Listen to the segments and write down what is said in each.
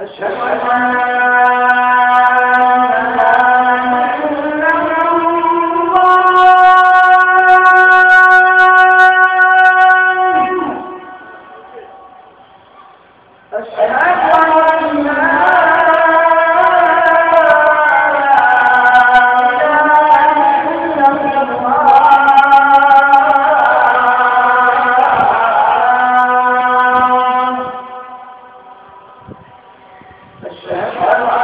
أشهد أن لا أشهد أن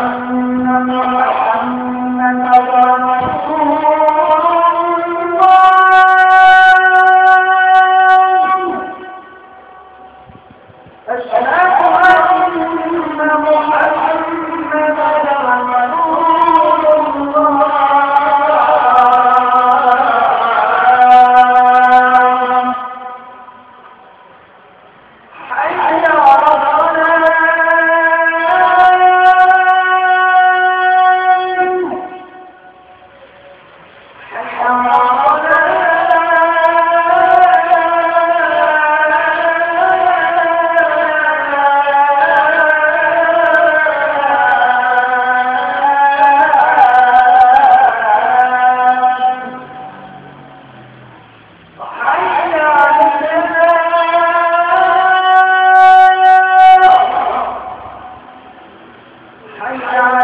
لا